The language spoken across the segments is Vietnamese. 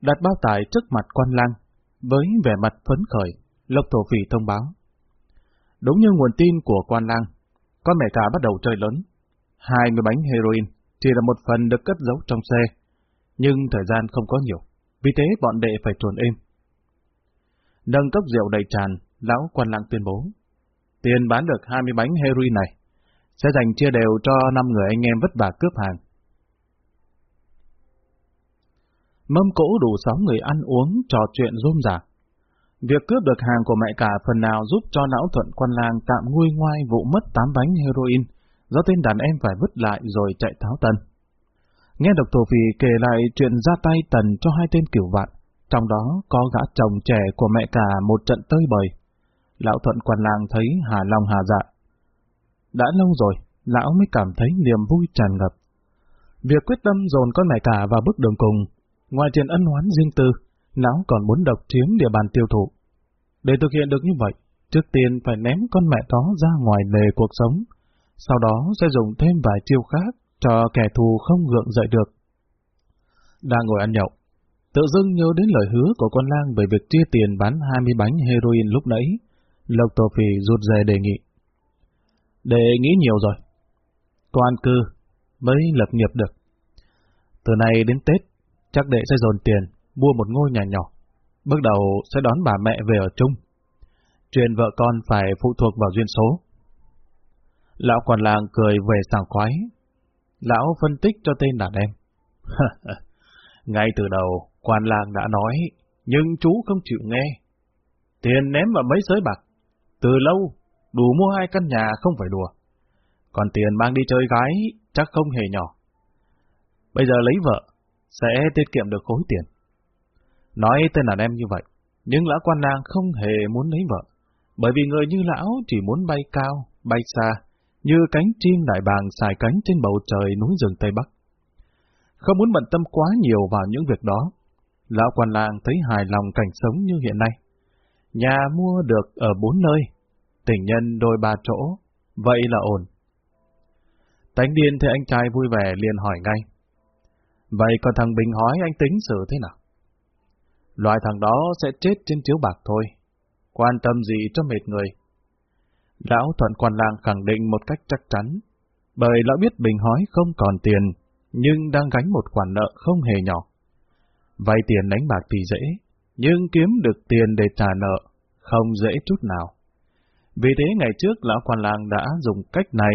đặt bao tải trước mặt quan lang, với vẻ mặt phấn khởi, Lộc Thổ Phỉ thông báo. Đúng như nguồn tin của quan lang, con mẹ cả bắt đầu chơi lớn. 20 bánh heroin chỉ là một phần được cất giấu trong xe, nhưng thời gian không có nhiều, vì thế bọn đệ phải chuồn êm. Nâng cốc rượu đầy tràn, lão quan lang tuyên bố. Tiền bán được 20 bánh heroin này, sẽ dành chia đều cho 5 người anh em vất vả cướp hàng. Mâm cỗ đủ sáu người ăn uống, trò chuyện rôm rả. Việc cướp được hàng của mẹ cả phần nào giúp cho lão thuận quan lang tạm nguôi ngoai vụ mất tám bánh heroin, do tên đàn em phải vứt lại rồi chạy tháo tân. Nghe độc thổ phì kể lại chuyện ra tay tần cho hai tên kiểu vạn, trong đó có gã chồng trẻ của mẹ cả một trận tơi bời. Lão thuận quan lang thấy hà long hà dạ. Đã lâu rồi, lão mới cảm thấy niềm vui tràn ngập. Việc quyết tâm dồn con mẹ cả vào bước đường cùng, ngoài chuyện ân oán riêng tư, lão còn muốn độc chiếm địa bàn tiêu thụ. Để thực hiện được như vậy, trước tiên phải ném con mẹ đó ra ngoài lề cuộc sống, sau đó sẽ dùng thêm vài chiêu khác cho kẻ thù không gượng dậy được. Đang ngồi ăn nhậu, tự dưng nhớ đến lời hứa của con lang về việc chia tiền bán 20 bánh heroin lúc nãy, Lộc Tổ Phì rụt rè đề nghị. Để nghĩ nhiều rồi. Có an cư mới lập nghiệp được. Từ nay đến Tết, chắc đệ sẽ dồn tiền, mua một ngôi nhà nhỏ. Bước đầu sẽ đón bà mẹ về ở chung. Chuyện vợ con phải phụ thuộc vào duyên số. Lão còn làng cười về sảng khoái. Lão phân tích cho tên đàn em. Ngay từ đầu, quan làng đã nói, nhưng chú không chịu nghe. Tiền ném vào mấy sới bạc. Từ lâu, đủ mua hai căn nhà không phải đùa. Còn tiền mang đi chơi gái chắc không hề nhỏ. Bây giờ lấy vợ, sẽ tiết kiệm được khối tiền. Nói tên đàn em như vậy, nhưng lão quan lang không hề muốn lấy vợ, bởi vì người như lão chỉ muốn bay cao, bay xa, như cánh chim đại bàng xài cánh trên bầu trời núi rừng Tây Bắc. Không muốn bận tâm quá nhiều vào những việc đó, lão quan lang thấy hài lòng cảnh sống như hiện nay. Nhà mua được ở bốn nơi, tình nhân đôi ba chỗ, vậy là ổn. Tánh điên thấy anh trai vui vẻ liền hỏi ngay. Vậy còn thằng Bình hỏi anh tính xử thế nào? Loại thằng đó sẽ chết trên chiếu bạc thôi. Quan tâm gì cho mệt người. Lão Thuận Quan Lang khẳng định một cách chắc chắn, bởi lão biết Bình hói không còn tiền, nhưng đang gánh một khoản nợ không hề nhỏ. Vay tiền đánh bạc thì dễ, nhưng kiếm được tiền để trả nợ không dễ chút nào. Vì thế ngày trước lão quan lang đã dùng cách này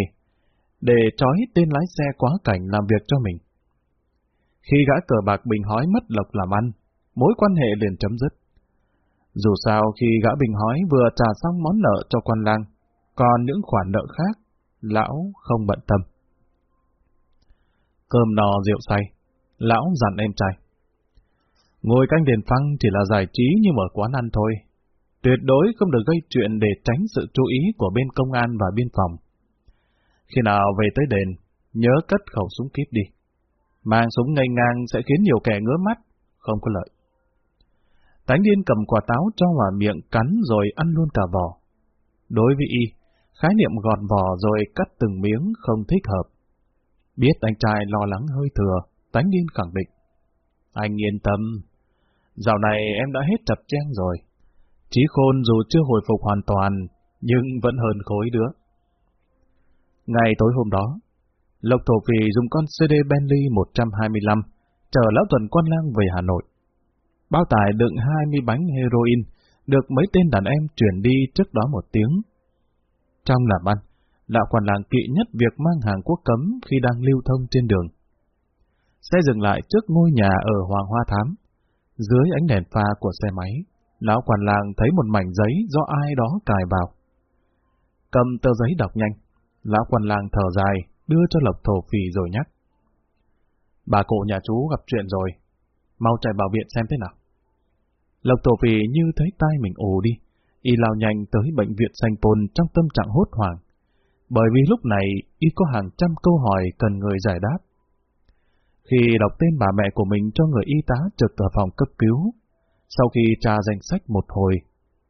để trói tên lái xe quá cảnh làm việc cho mình. Khi gã cờ bạc bình hói mất lộc làm ăn, mối quan hệ liền chấm dứt. Dù sao khi gã bình hói vừa trả xong món nợ cho quan lang, còn những khoản nợ khác, lão không bận tâm. Cơm nò rượu say, lão dặn em trai. Ngồi canh đền phăng chỉ là giải trí như mở quán ăn thôi. Tuyệt đối không được gây chuyện để tránh sự chú ý của bên công an và biên phòng. Khi nào về tới đền, nhớ cất khẩu súng kíp đi. Mang súng ngay ngang sẽ khiến nhiều kẻ ngứa mắt, không có lợi. Tánh điên cầm quả táo cho vào miệng cắn rồi ăn luôn cả vỏ. Đối với y, khái niệm gọt vỏ rồi cắt từng miếng không thích hợp. Biết anh trai lo lắng hơi thừa, tánh điên khẳng định. Anh yên tâm, dạo này em đã hết chập trang rồi. Chí khôn dù chưa hồi phục hoàn toàn, nhưng vẫn hơn khối đứa. Ngày tối hôm đó, Lộc Thổ Phì dùng con CD Bentley 125 chở lão tuần quan lang về Hà Nội. Bao tải đựng 20 bánh heroin được mấy tên đàn em chuyển đi trước đó một tiếng. Trong làm ăn, lão quan lang kỵ nhất việc mang hàng quốc cấm khi đang lưu thông trên đường. Xe dừng lại trước ngôi nhà ở Hoàng Hoa Thám. Dưới ánh đèn pha của xe máy, lão quan lang thấy một mảnh giấy do ai đó cài vào. Cầm tờ giấy đọc nhanh, lão quan lang thở dài, đưa cho lộc thổ phì rồi nhắc. Bà cụ nhà chú gặp chuyện rồi, mau chạy vào viện xem thế nào. Lộc thổ phì như thấy tai mình ồ đi, y lao nhanh tới bệnh viện sanh pôn trong tâm trạng hốt hoảng, bởi vì lúc này y có hàng trăm câu hỏi cần người giải đáp. Khi đọc tên bà mẹ của mình cho người y tá trực ở phòng cấp cứu, sau khi tra danh sách một hồi,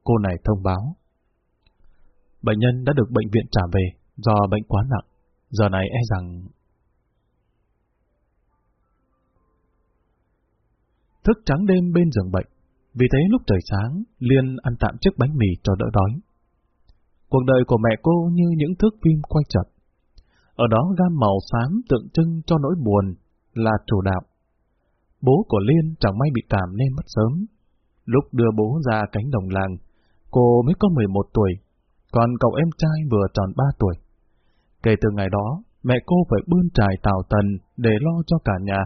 cô này thông báo. Bệnh nhân đã được bệnh viện trả về do bệnh quá nặng, giờ này e rằng... thức trắng đêm bên giường bệnh. Vì thế lúc trời sáng, Liên ăn tạm chiếc bánh mì cho đỡ đói. Cuộc đời của mẹ cô như những thước phim quay chậm. Ở đó gam màu xám tượng trưng cho nỗi buồn là chủ đạo. Bố của Liên chẳng may bị tạm nên mất sớm. Lúc đưa bố ra cánh đồng làng, cô mới có 11 tuổi, còn cậu em trai vừa tròn 3 tuổi. Kể từ ngày đó, mẹ cô phải bươn trải tào tần để lo cho cả nhà.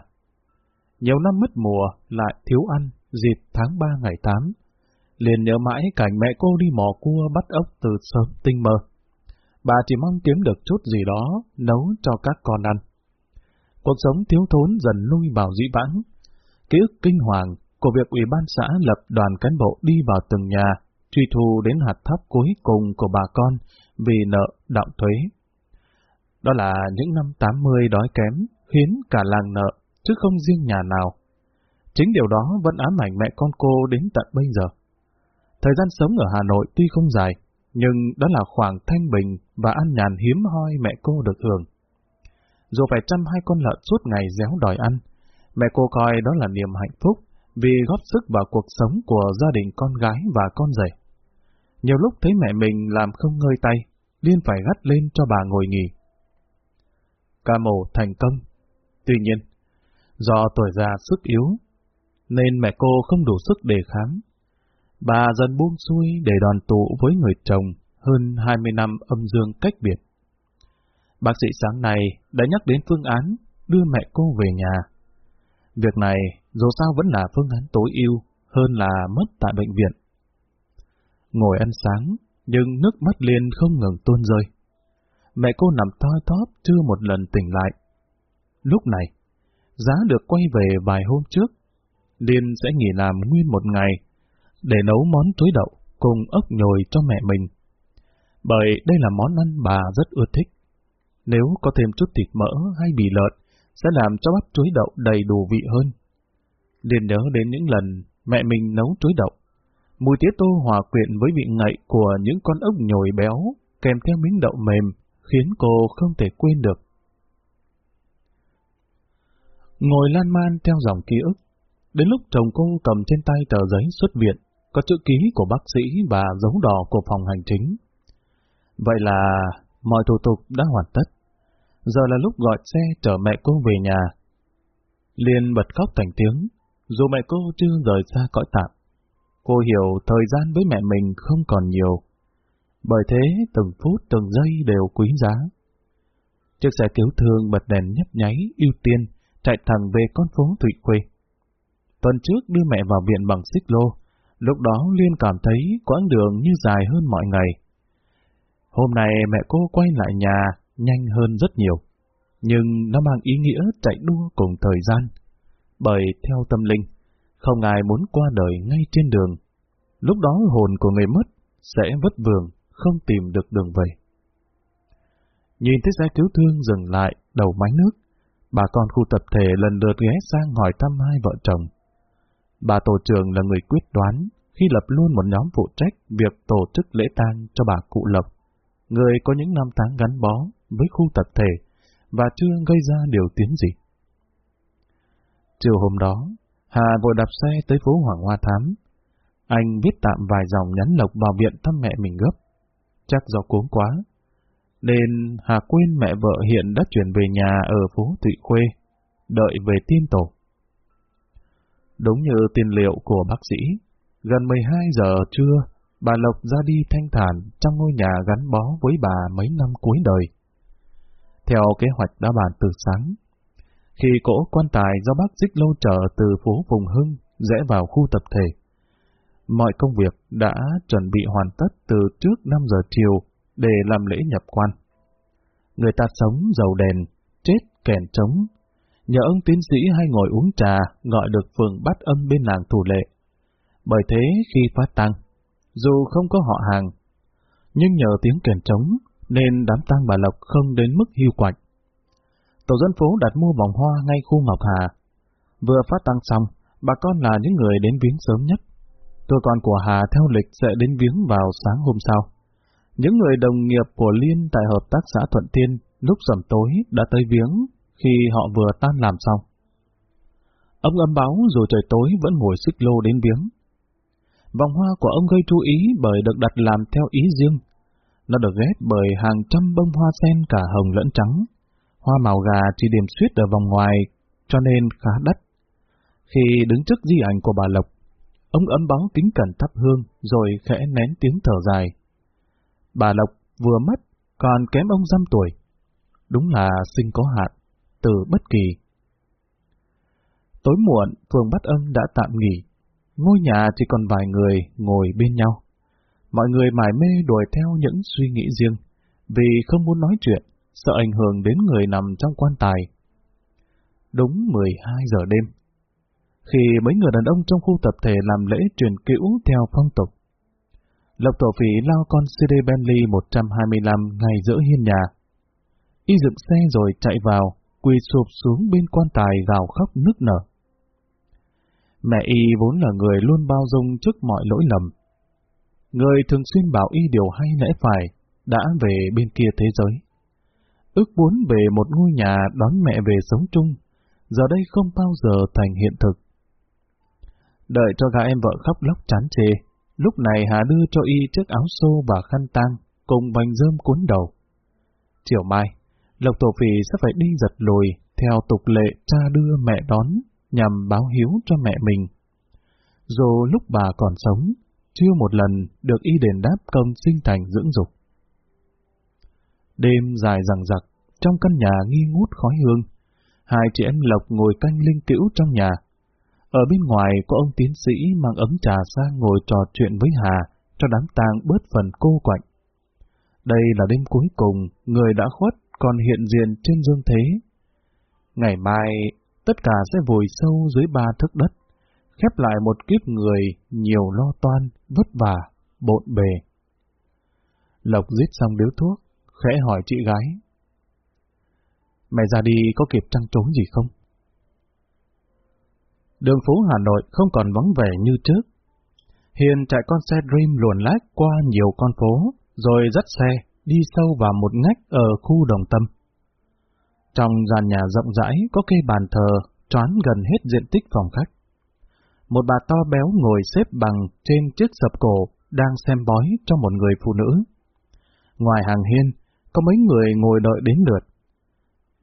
Nhiều năm mất mùa, lại thiếu ăn, dịp tháng 3 ngày 8. Liền nhớ mãi cảnh mẹ cô đi mò cua bắt ốc từ sớm tinh mơ. Bà chỉ mong kiếm được chút gì đó, nấu cho các con ăn. Cuộc sống thiếu thốn dần lui vào dĩ vãng. Ký ức kinh hoàng của việc Ủy ban xã lập đoàn cán bộ đi vào từng nhà, truy thu đến hạt thóc cuối cùng của bà con vì nợ đạo thuế. Đó là những năm 80 đói kém, khiến cả làng nợ, chứ không riêng nhà nào. Chính điều đó vẫn ám ảnh mẹ con cô đến tận bây giờ. Thời gian sống ở Hà Nội tuy không dài, nhưng đó là khoảng thanh bình và an nhàn hiếm hoi mẹ cô được hưởng. Dù phải chăm hai con lợn suốt ngày réo đòi ăn, mẹ cô coi đó là niềm hạnh phúc vì góp sức vào cuộc sống của gia đình con gái và con rể. Nhiều lúc thấy mẹ mình làm không ngơi tay, Liên phải gắt lên cho bà ngồi nghỉ. Ca mổ thành công. Tuy nhiên, do tuổi già sức yếu, nên mẹ cô không đủ sức đề kháng. Bà dần buông xuôi để đoàn tụ với người chồng hơn 20 năm âm dương cách biệt. Bác sĩ sáng nay đã nhắc đến phương án đưa mẹ cô về nhà. Việc này dù sao vẫn là phương án tối ưu hơn là mất tại bệnh viện. Ngồi ăn sáng, nhưng nước mắt liền không ngừng tuôn rơi. Mẹ cô nằm thoi thóp chưa một lần tỉnh lại. Lúc này, giá được quay về vài hôm trước, Liên sẽ nghỉ làm nguyên một ngày để nấu món chuối đậu cùng ốc nhồi cho mẹ mình. Bởi đây là món ăn bà rất ưa thích. Nếu có thêm chút thịt mỡ hay bì lợn, sẽ làm cho bắp chuối đậu đầy đủ vị hơn. Liên nhớ đến những lần mẹ mình nấu chuối đậu. Mùi tía tô hòa quyện với vị ngậy của những con ốc nhồi béo kèm theo miếng đậu mềm khiến cô không thể quên được. Ngồi lan man theo dòng ký ức, đến lúc chồng cô cầm trên tay tờ giấy xuất viện, có chữ ký của bác sĩ và dấu đỏ của phòng hành chính. Vậy là mọi thủ tục đã hoàn tất. Giờ là lúc gọi xe chở mẹ cô về nhà. Liên bật khóc thành tiếng, dù mẹ cô chưa rời xa cõi tạm. Cô hiểu thời gian với mẹ mình không còn nhiều. Bởi thế, từng phút từng giây đều quý giá. Chiếc xe cứu thương bật đèn nhấp nháy, ưu tiên, chạy thẳng về con phố Thụy Quê. Tuần trước đưa mẹ vào viện bằng xích lô, lúc đó Liên cảm thấy quãng đường như dài hơn mọi ngày. Hôm nay mẹ cô quay lại nhà nhanh hơn rất nhiều, nhưng nó mang ý nghĩa chạy đua cùng thời gian. Bởi theo tâm linh, không ai muốn qua đời ngay trên đường. Lúc đó hồn của người mất sẽ vất vưởng, không tìm được đường về. Nhìn thấy xe cứu thương dừng lại đầu máy nước, bà con khu tập thể lần lượt ghé sang hỏi thăm hai vợ chồng. Bà tổ trưởng là người quyết đoán khi lập luôn một nhóm phụ trách việc tổ chức lễ tang cho bà cụ Lộc, người có những năm tháng gắn bó với khu tập thể và chưa gây ra điều tiếng gì. Chiều hôm đó, Hà vội đạp xe tới phố Hoàng Hoa Thám. Anh viết tạm vài dòng nhắn Lộc vào viện thăm mẹ mình gấp. Chắc do cuống quá, nên Hà quên mẹ vợ hiện đã chuyển về nhà ở phố Thụy Khuê, đợi về tiên tổ. Đúng như tiền liệu của bác sĩ, gần 12 giờ trưa, bà Lộc ra đi thanh thản trong ngôi nhà gắn bó với bà mấy năm cuối đời. Theo kế hoạch đã bàn từ sáng, khi cỗ quan tài do bác Dích Lô trở từ phố Phùng Hưng rẽ vào khu tập thể, mọi công việc đã chuẩn bị hoàn tất từ trước 5 giờ chiều để làm lễ nhập quan. Người ta sống giàu đèn, chết kèn trống. Nhờ ông tiến sĩ hay ngồi uống trà gọi được phường bắt âm bên làng thủ lệ. Bởi thế khi phát tăng, dù không có họ hàng, nhưng nhờ tiếng kèn trống nên đám tang bà Lộc không đến mức hiu quạnh. Tổ dân phố đặt mua vòng hoa ngay khu Ngọc Hà. Vừa phát tăng xong, bà con là những người đến viếng sớm nhất. Cơ quan của Hà theo lịch sẽ đến viếng vào sáng hôm sau. Những người đồng nghiệp của Liên tại Hợp tác xã Thuận Tiên lúc sầm tối đã tới viếng khi họ vừa tan làm xong. Ông âm báo dù trời tối vẫn ngồi xích lô đến viếng. Vòng hoa của ông gây chú ý bởi được đặt làm theo ý riêng. Nó được ghép bởi hàng trăm bông hoa sen cả hồng lẫn trắng. Hoa màu gà chỉ điểm suyết ở vòng ngoài, cho nên khá đắt. Khi đứng trước di ảnh của bà Lộc, ông ấm báo kính cẩn thắp hương rồi khẽ nén tiếng thở dài. Bà Lộc vừa mất, còn kém ông dăm tuổi. Đúng là sinh có hạn, từ bất kỳ. Tối muộn, phường Bắt Âm đã tạm nghỉ. Ngôi nhà chỉ còn vài người ngồi bên nhau. Mọi người mải mê đuổi theo những suy nghĩ riêng, vì không muốn nói chuyện, sợ ảnh hưởng đến người nằm trong quan tài. Đúng 12 giờ đêm, khi mấy người đàn ông trong khu tập thể làm lễ truyền cữu theo phong tục. Lộc Tổ Phỉ lao con CD Bentley 125 ngay giữa hiên nhà. Y dựng xe rồi chạy vào, quỳ sụp xuống bên quan tài gào khóc nức nở. Mẹ Y vốn là người luôn bao dung trước mọi lỗi lầm. Người thường xuyên bảo Y điều hay lẽ phải, đã về bên kia thế giới. Ước muốn về một ngôi nhà đón mẹ về sống chung, giờ đây không bao giờ thành hiện thực. Đợi cho gã em vợ khóc lóc chán chê, lúc này Hà đưa cho Y chiếc áo xô và khăn tang cùng bánh rơm cuốn đầu. Chiều mai, Lộc Tổ Phì sẽ phải đi giật lùi, theo tục lệ cha đưa mẹ đón, nhằm báo hiếu cho mẹ mình. Dù lúc bà còn sống, chưa một lần được y đền đáp công sinh thành dưỡng dục. Đêm dài rằng rặc, trong căn nhà nghi ngút khói hương, hai chị em Lộc ngồi canh linh cữu trong nhà. Ở bên ngoài có ông tiến sĩ mang ấm trà sang ngồi trò chuyện với Hà, cho đám tang bớt phần cô quạnh. Đây là đêm cuối cùng, người đã khuất còn hiện diện trên dương thế. Ngày mai, tất cả sẽ vùi sâu dưới ba thước đất, khép lại một kiếp người nhiều lo toan, vất vả, bộn bề. Lộc giết xong điếu thuốc, khẽ hỏi chị gái. Mẹ ra đi có kịp trăng trốn gì không? Đường phố Hà Nội không còn vắng vẻ như trước. Hiền chạy con xe Dream luồn lách qua nhiều con phố, rồi dắt xe đi sâu vào một ngách ở khu đồng tâm. Trong gian nhà rộng rãi có cây bàn thờ choán gần hết diện tích phòng khách. Một bà to béo ngồi xếp bằng trên chiếc sập cổ đang xem bói cho một người phụ nữ. Ngoài hàng hiên, có mấy người ngồi đợi đến lượt.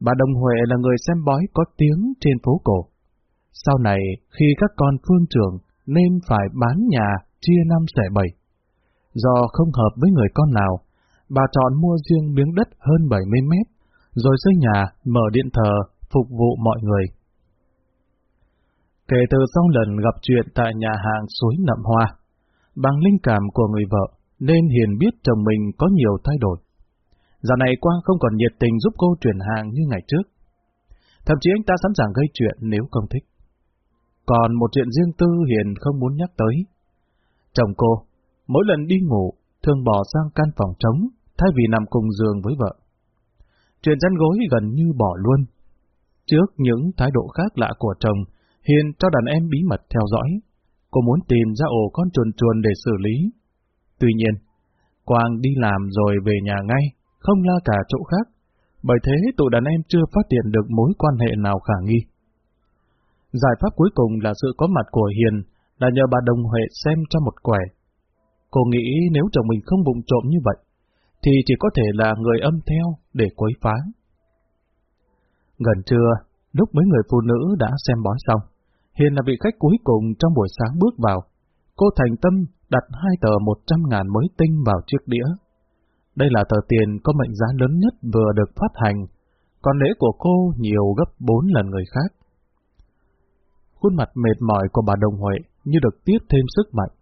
Bà Đồng Huệ là người xem bói có tiếng trên phố cổ. Sau này, khi các con phương trưởng nên phải bán nhà chia năm xẻ bảy. Do không hợp với người con nào, bà chọn mua riêng miếng đất hơn 70 mét, rồi xây nhà, mở điện thờ, phục vụ mọi người. Kể từ sau lần gặp chuyện tại nhà hàng suối nậm hoa, bằng linh cảm của người vợ, nên Hiền biết chồng mình có nhiều thay đổi. Giờ này Quang không còn nhiệt tình giúp cô chuyển hàng như ngày trước. Thậm chí anh ta sẵn sàng gây chuyện nếu không thích. Còn một chuyện riêng tư Hiền không muốn nhắc tới. Chồng cô, mỗi lần đi ngủ, thường bỏ sang căn phòng trống, thay vì nằm cùng giường với vợ. Chuyện chăn gối gần như bỏ luôn. Trước những thái độ khác lạ của chồng, Hiền cho đàn em bí mật theo dõi. Cô muốn tìm ra ổ con chuồn chuồn để xử lý. Tuy nhiên, Quang đi làm rồi về nhà ngay, không la cả chỗ khác. Bởi thế tụi đàn em chưa phát hiện được mối quan hệ nào khả nghi. Giải pháp cuối cùng là sự có mặt của Hiền là nhờ bà Đồng Huệ xem cho một quẻ Cô nghĩ nếu chồng mình không bụng trộm như vậy, thì chỉ có thể là người âm theo để quấy phá. Gần trưa, lúc mấy người phụ nữ đã xem bói xong, Hiền là vị khách cuối cùng trong buổi sáng bước vào. Cô thành tâm đặt hai tờ một trăm ngàn mới tinh vào chiếc đĩa. Đây là tờ tiền có mệnh giá lớn nhất vừa được phát hành, còn lễ của cô nhiều gấp bốn lần người khác. Khuôn mặt mệt mỏi của bà Đồng Huệ như được tiếp thêm sức mạnh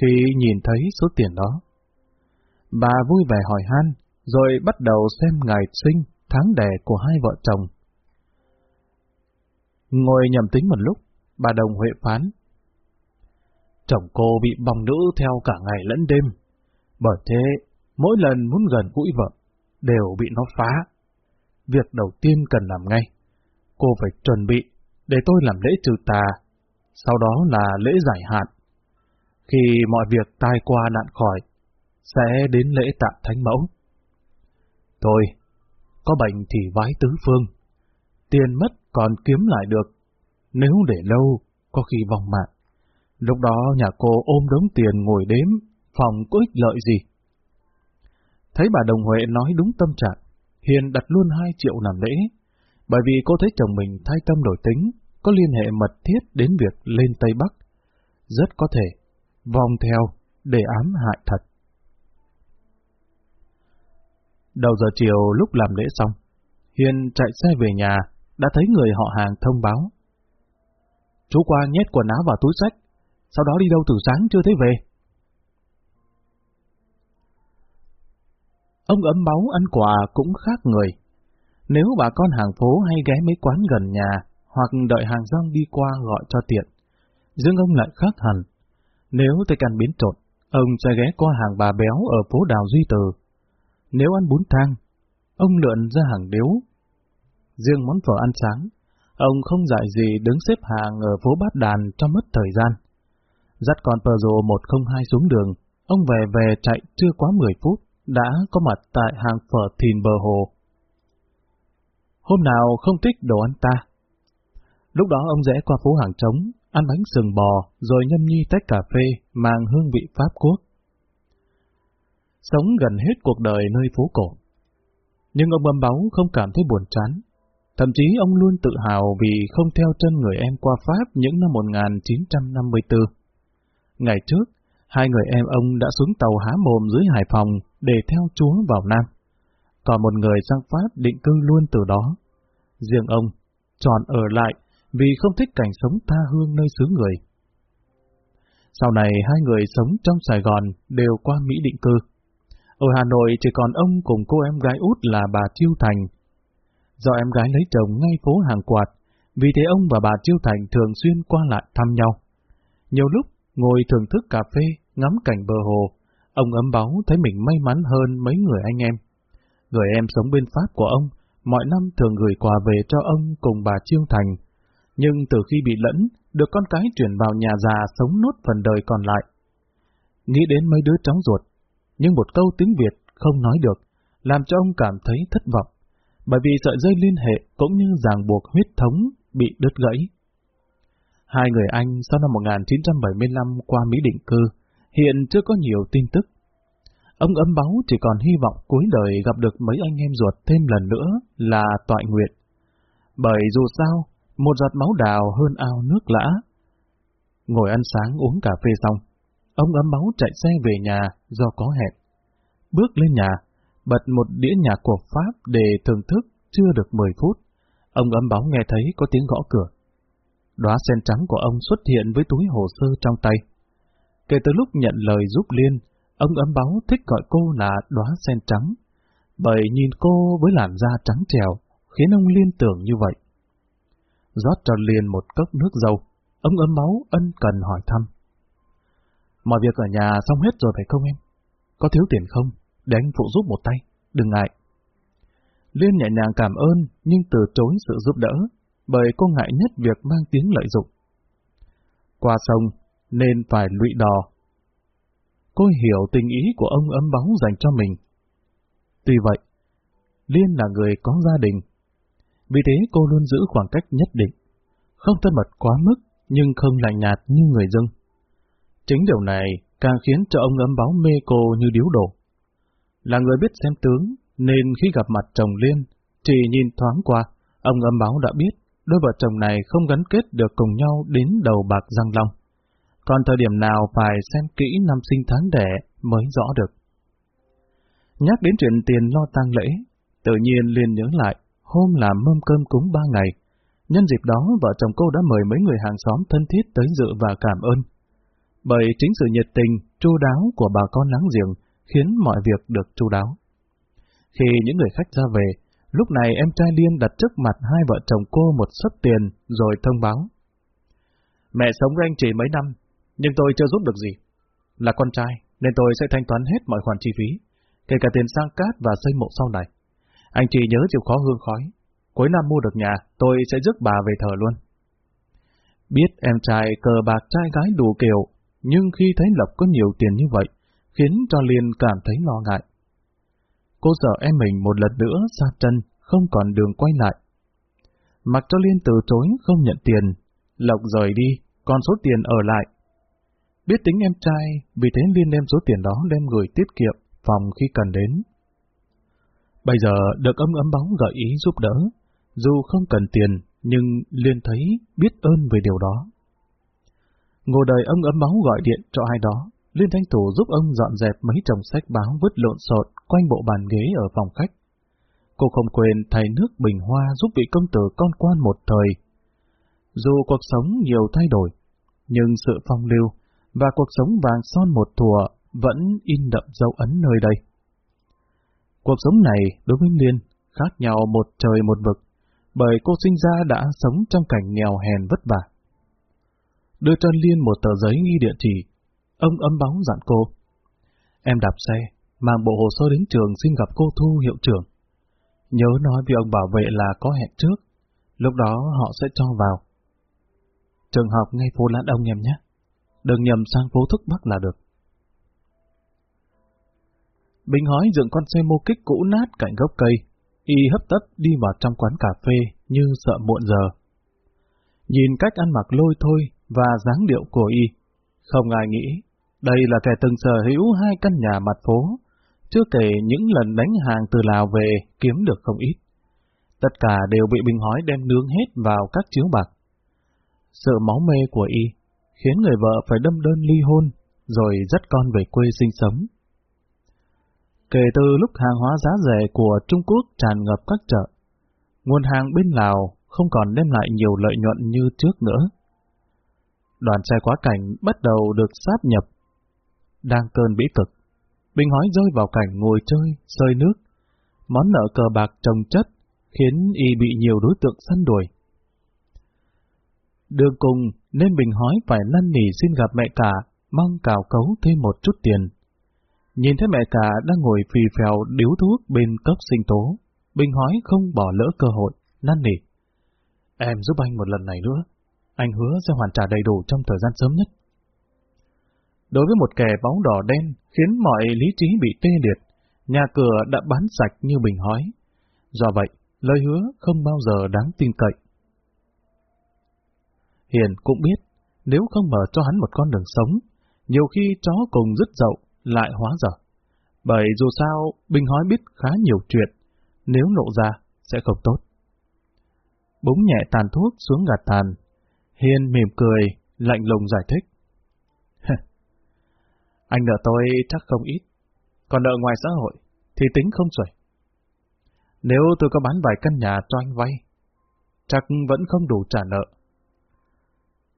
khi nhìn thấy số tiền đó. Bà vui vẻ hỏi han, rồi bắt đầu xem ngày sinh, tháng đẻ của hai vợ chồng. Ngồi nhầm tính một lúc, bà Đồng Huệ phán. Chồng cô bị bòng nữ theo cả ngày lẫn đêm, bởi thế mỗi lần muốn gần gũi vợ, đều bị nó phá. Việc đầu tiên cần làm ngay, cô phải chuẩn bị để tôi làm lễ trừ tà, sau đó là lễ giải hạn. Khi mọi việc tai qua nạn khỏi, sẽ đến lễ tạm thánh mẫu. Thôi, có bệnh thì vái tứ phương, tiền mất còn kiếm lại được, nếu để lâu, có khi vòng mạng. Lúc đó nhà cô ôm đống tiền ngồi đếm, phòng có ích lợi gì. Thấy bà Đồng Huệ nói đúng tâm trạng, Hiền đặt luôn hai triệu làm lễ, bởi vì cô thấy chồng mình thay tâm đổi tính, có liên hệ mật thiết đến việc lên Tây Bắc. Rất có thể, vòng theo, để ám hại thật. Đầu giờ chiều lúc làm lễ xong, Hiền chạy xe về nhà, đã thấy người họ hàng thông báo. Chú qua nhét quần áo vào túi sách, sau đó đi đâu từ sáng chưa thấy về. Ông ấm máu ăn quà cũng khác người. Nếu bà con hàng phố hay ghé mấy quán gần nhà, hoặc đợi hàng rong đi qua gọi cho tiện, riêng ông lại khác hẳn. Nếu tay căn biến trộn, ông sẽ ghé qua hàng bà béo ở phố Đào Duy Từ. Nếu ăn bún thang, ông lượn ra hàng điếu. Riêng món phở ăn sáng, ông không dạy gì đứng xếp hàng ở phố Bát Đàn cho mất thời gian. Dắt con Peugeot 102 xuống đường, ông về về chạy chưa quá 10 phút, đã có mặt tại hàng phở thìn bờ hồ. Hôm nào không thích đồ ăn ta. Lúc đó ông rẽ qua phố hàng trống, ăn bánh sừng bò, rồi nhâm nhi tách cà phê mang hương vị Pháp Quốc. Sống gần hết cuộc đời nơi phố cổ. Nhưng ông bấm báu không cảm thấy buồn chán. Thậm chí ông luôn tự hào vì không theo chân người em qua Pháp những năm 1954. Ngày trước, hai người em ông đã xuống tàu há mồm dưới Hải Phòng để theo Chúa vào Nam. Còn một người sang Pháp định cư luôn từ đó. Riêng ông, chọn ở lại vì không thích cảnh sống tha hương nơi xứ người. Sau này hai người sống trong Sài Gòn đều qua Mỹ định cư. Ở Hà Nội chỉ còn ông cùng cô em gái út là bà Chiêu Thành. Do em gái lấy chồng ngay phố hàng quạt, vì thế ông và bà Chiêu Thành thường xuyên qua lại thăm nhau. Nhiều lúc, ngồi thưởng thức cà phê, ngắm cảnh bờ hồ, ông ấm báo thấy mình may mắn hơn mấy người anh em. Người em sống bên Pháp của ông, mọi năm thường gửi quà về cho ông cùng bà Chiêu Thành, nhưng từ khi bị lẫn, được con cái chuyển vào nhà già sống nốt phần đời còn lại. Nghĩ đến mấy đứa cháu ruột, nhưng một câu tiếng Việt không nói được, làm cho ông cảm thấy thất vọng, bởi vì sợi dây liên hệ cũng như ràng buộc huyết thống bị đứt gãy. Hai người Anh sau năm 1975 qua Mỹ định cư, hiện chưa có nhiều tin tức. Ông ấm báu chỉ còn hy vọng cuối đời gặp được mấy anh em ruột thêm lần nữa là toại nguyện. Bởi dù sao, một giọt máu đào hơn ao nước lã. Ngồi ăn sáng uống cà phê xong, ông ấm máu chạy xe về nhà do có hẹn. Bước lên nhà, bật một đĩa nhạc của Pháp để thưởng thức chưa được 10 phút. Ông ấm báo nghe thấy có tiếng gõ cửa. Đóa sen trắng của ông xuất hiện với túi hồ sơ trong tay. Kể từ lúc nhận lời giúp Liên, ông ấm báo thích gọi cô là đóa sen trắng, bởi nhìn cô với làn da trắng trèo, khiến ông liên tưởng như vậy rót cho liền một cốc nước dầu, Ông ấm máu ân cần hỏi thăm. Mọi việc ở nhà xong hết rồi phải không em? Có thiếu tiền không? Để anh phụ giúp một tay, đừng ngại. Liên nhẹ nhàng cảm ơn nhưng từ chối sự giúp đỡ, bởi cô ngại nhất việc mang tiếng lợi dụng. Qua sông nên phải lụy đò. Cô hiểu tình ý của ông ấm bóng dành cho mình. Tuy vậy, Liên là người có gia đình, vì thế cô luôn giữ khoảng cách nhất định, không thân mật quá mức nhưng không lạnh nhạt như người dân. Chính điều này càng khiến cho ông ấm báo mê cô như điếu đổ. Là người biết xem tướng, nên khi gặp mặt chồng Liên, chỉ nhìn thoáng qua, ông ấm báo đã biết đôi vợ chồng này không gắn kết được cùng nhau đến đầu bạc răng long. Còn thời điểm nào phải xem kỹ năm sinh tháng đẻ mới rõ được. Nhắc đến chuyện tiền lo tang lễ, tự nhiên liền nhớ lại hôm làm mâm cơm cúng ba ngày. Nhân dịp đó, vợ chồng cô đã mời mấy người hàng xóm thân thiết tới dự và cảm ơn. Bởi chính sự nhiệt tình, chu đáo của bà con láng giềng khiến mọi việc được chu đáo. Khi những người khách ra về, lúc này em trai Liên đặt trước mặt hai vợ chồng cô một suất tiền rồi thông báo. Mẹ sống với anh chị mấy năm, nhưng tôi chưa giúp được gì. Là con trai, nên tôi sẽ thanh toán hết mọi khoản chi phí, kể cả tiền sang cát và xây mộ sau này. Anh chị nhớ chịu khó hương khói. Cuối năm mua được nhà, tôi sẽ rước bà về thờ luôn. Biết em trai cờ bạc trai gái đủ kiểu, nhưng khi thấy Lộc có nhiều tiền như vậy, khiến cho Liên cảm thấy lo ngại. Cô sợ em mình một lần nữa xa chân, không còn đường quay lại. Mặc cho Liên từ chối không nhận tiền, Lộc rời đi, còn số tiền ở lại. Biết tính em trai, vì thế Liên đem số tiền đó đem gửi tiết kiệm phòng khi cần đến. Bây giờ được ấm ấm bóng gợi ý giúp đỡ, dù không cần tiền, nhưng Liên thấy biết ơn về điều đó. Ngồi đời ông ấm máu gọi điện cho ai đó, Liên Thanh Thủ giúp ông dọn dẹp mấy chồng sách báo vứt lộn xộn quanh bộ bàn ghế ở phòng khách. Cô không quên thay nước bình hoa giúp vị công tử con quan một thời. Dù cuộc sống nhiều thay đổi, nhưng sự phong lưu và cuộc sống vàng son một thùa vẫn in đậm dấu ấn nơi đây. Cuộc sống này đối với Liên khác nhau một trời một vực, bởi cô sinh ra đã sống trong cảnh nghèo hèn vất vả. Đưa cho Liên một tờ giấy ghi địa chỉ, ông ấm bóng dặn cô. Em đạp xe, mang bộ hồ sơ đến trường xin gặp cô Thu hiệu trưởng. Nhớ nói với ông bảo vệ là có hẹn trước, lúc đó họ sẽ cho vào. Trường học ngay phố Lãn Ông em nhé, đừng nhầm sang phố Thức Bắc là được. Bình hói dựng con xe mô kích cũ nát cạnh gốc cây, y hấp tấp đi vào trong quán cà phê như sợ muộn giờ. Nhìn cách ăn mặc lôi thôi và dáng điệu của y, không ai nghĩ đây là kẻ từng sở hữu hai căn nhà mặt phố, chưa kể những lần đánh hàng từ Lào về kiếm được không ít. Tất cả đều bị Bình hói đem nướng hết vào các chiếu bạc. Sự máu mê của y khiến người vợ phải đâm đơn ly hôn, rồi dắt con về quê sinh sống. Kể từ lúc hàng hóa giá rẻ của Trung Quốc tràn ngập các chợ, nguồn hàng bên Lào không còn đem lại nhiều lợi nhuận như trước nữa. Đoàn xe quá cảnh bắt đầu được sáp nhập. Đang cơn bĩ cực, Bình hói rơi vào cảnh ngồi chơi, sơi nước. Món nợ cờ bạc trồng chất khiến y bị nhiều đối tượng săn đuổi. Đường cùng nên Bình hói phải năn nỉ xin gặp mẹ cả, mong cào cấu thêm một chút tiền. Nhìn thấy mẹ cả đang ngồi phì phèo điếu thuốc bên cốc sinh tố, Bình hói không bỏ lỡ cơ hội, năn nỉ. Em giúp anh một lần này nữa, anh hứa sẽ hoàn trả đầy đủ trong thời gian sớm nhất. Đối với một kẻ bóng đỏ đen khiến mọi lý trí bị tê liệt, nhà cửa đã bán sạch như bình hói. Do vậy, lời hứa không bao giờ đáng tin cậy. Hiền cũng biết, nếu không mở cho hắn một con đường sống, nhiều khi chó cùng dứt dậu lại hóa dở. Bởi dù sao, Bình hói biết khá nhiều chuyện, nếu lộ ra sẽ không tốt. Búng nhẹ tàn thuốc xuống gạt tàn, Hiền mỉm cười, lạnh lùng giải thích. Anh nợ tôi chắc không ít, còn nợ ngoài xã hội thì tính không xuể. Nếu tôi có bán vài căn nhà cho anh vay, chắc vẫn không đủ trả nợ.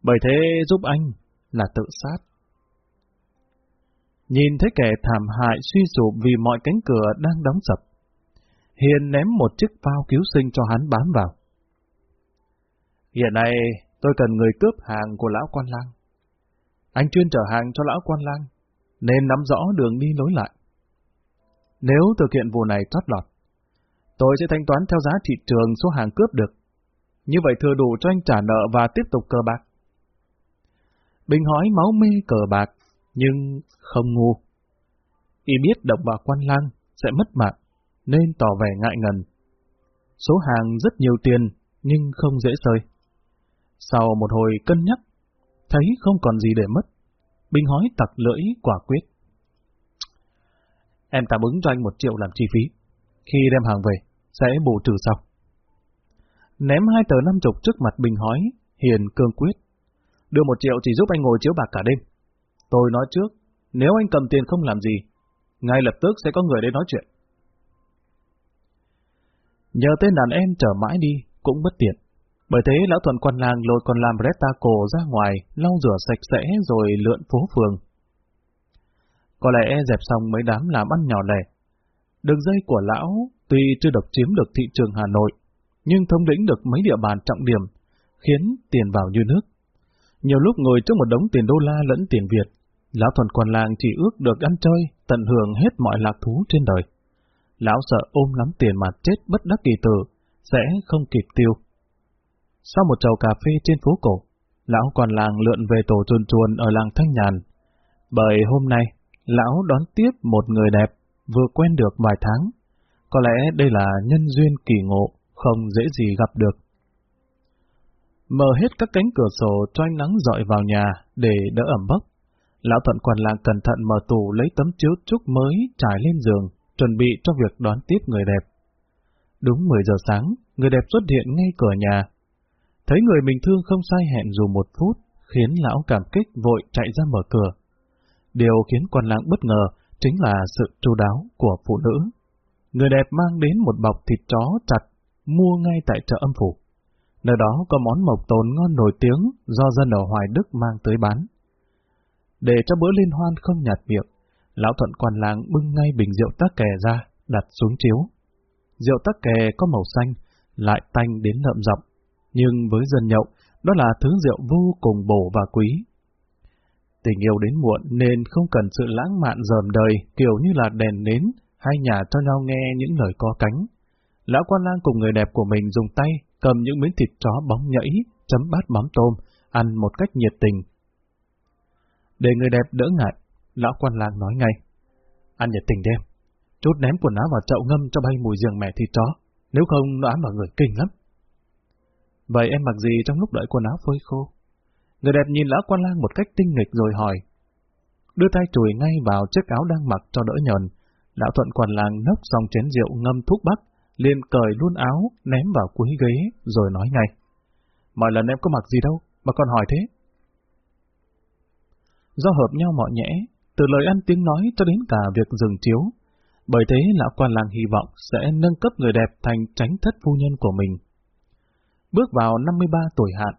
Bởi thế giúp anh là tự sát. Nhìn thấy kẻ thảm hại suy sụp vì mọi cánh cửa đang đóng sập, Hiền ném một chiếc phao cứu sinh cho hắn bám vào. Hiện nay, tôi cần người cướp hàng của lão quan lang. Anh chuyên chở hàng cho lão quan lang, nên nắm rõ đường đi lối lại. Nếu thực hiện vụ này thoát lọt, tôi sẽ thanh toán theo giá thị trường số hàng cướp được. Như vậy thừa đủ cho anh trả nợ và tiếp tục cờ bạc. Bình hói máu mê cờ bạc, nhưng không ngu. Y biết động bà quan lang sẽ mất mạng, nên tỏ vẻ ngại ngần. Số hàng rất nhiều tiền, nhưng không dễ sơi. Sau một hồi cân nhắc, thấy không còn gì để mất, Bình hói tặc lưỡi quả quyết. Em tạm ứng cho anh một triệu làm chi phí. Khi đem hàng về, sẽ bù trừ sau. Ném hai tờ năm chục trước mặt Bình hói, Hiền cương quyết. Đưa một triệu chỉ giúp anh ngồi chiếu bạc cả đêm. Tôi nói trước, nếu anh cầm tiền không làm gì, ngay lập tức sẽ có người đến nói chuyện. Nhờ tên đàn em trở mãi đi, cũng bất tiện. Bởi thế lão thuận quan làng lôi còn làm rét ta cổ ra ngoài, lau rửa sạch sẽ rồi lượn phố phường. Có lẽ dẹp xong mấy đám làm ăn nhỏ lẻ. Đường dây của lão tuy chưa độc chiếm được thị trường Hà Nội, nhưng thông lĩnh được mấy địa bàn trọng điểm, khiến tiền vào như nước. Nhiều lúc ngồi trước một đống tiền đô la lẫn tiền Việt, lão thuần quan làng chỉ ước được ăn chơi, tận hưởng hết mọi lạc thú trên đời. Lão sợ ôm lắm tiền mà chết bất đắc kỳ tử, sẽ không kịp tiêu. Sau một chầu cà phê trên phố cổ, lão còn làng lượn về tổ chuồn chuồn ở làng Thanh Nhàn. Bởi hôm nay, lão đón tiếp một người đẹp, vừa quen được vài tháng. Có lẽ đây là nhân duyên kỳ ngộ, không dễ gì gặp được mở hết các cánh cửa sổ cho ánh nắng dọi vào nhà để đỡ ẩm bốc. Lão Thuận quản làng cẩn thận mở tủ lấy tấm chiếu trúc mới trải lên giường, chuẩn bị cho việc đón tiếp người đẹp. Đúng 10 giờ sáng, người đẹp xuất hiện ngay cửa nhà. Thấy người mình thương không sai hẹn dù một phút, khiến lão cảm kích vội chạy ra mở cửa. Điều khiến quan lãng bất ngờ chính là sự chu đáo của phụ nữ. Người đẹp mang đến một bọc thịt chó chặt, mua ngay tại chợ âm phủ. Nơi đó có món mộc tồn ngon nổi tiếng do dân ở Hoài Đức mang tới bán. Để cho bữa liên hoan không nhạt miệng, lão thuận quan làng bưng ngay bình rượu tắc kè ra, đặt xuống chiếu. Rượu tắc kè có màu xanh, lại tanh đến lợm giọng, nhưng với dân nhậu, đó là thứ rượu vô cùng bổ và quý. Tình yêu đến muộn nên không cần sự lãng mạn dờm đời kiểu như là đèn nến hay nhà cho nhau nghe những lời có cánh. Lão quan lang cùng người đẹp của mình dùng tay cầm những miếng thịt chó bóng nhảy, chấm bát mắm tôm, ăn một cách nhiệt tình. Để người đẹp đỡ ngại, lão quan lang nói ngay. Ăn nhiệt tình đêm, chút ném quần áo vào chậu ngâm cho bay mùi giường mẹ thịt chó, nếu không nó ám vào người kinh lắm. Vậy em mặc gì trong lúc đợi quần áo phơi khô? Người đẹp nhìn lão quan lang một cách tinh nghịch rồi hỏi. Đưa tay chùi ngay vào chiếc áo đang mặc cho đỡ nhờn. Lão thuận quan lang nốc xong chén rượu ngâm thuốc bắc, liền cởi luôn áo, ném vào cuối ghế, rồi nói ngay. Mọi lần em có mặc gì đâu, mà còn hỏi thế. Do hợp nhau mọi nhẽ, từ lời ăn tiếng nói cho đến cả việc dừng chiếu. Bởi thế lão quan làng hy vọng sẽ nâng cấp người đẹp thành tránh thất phu nhân của mình. Bước vào 53 tuổi hạn,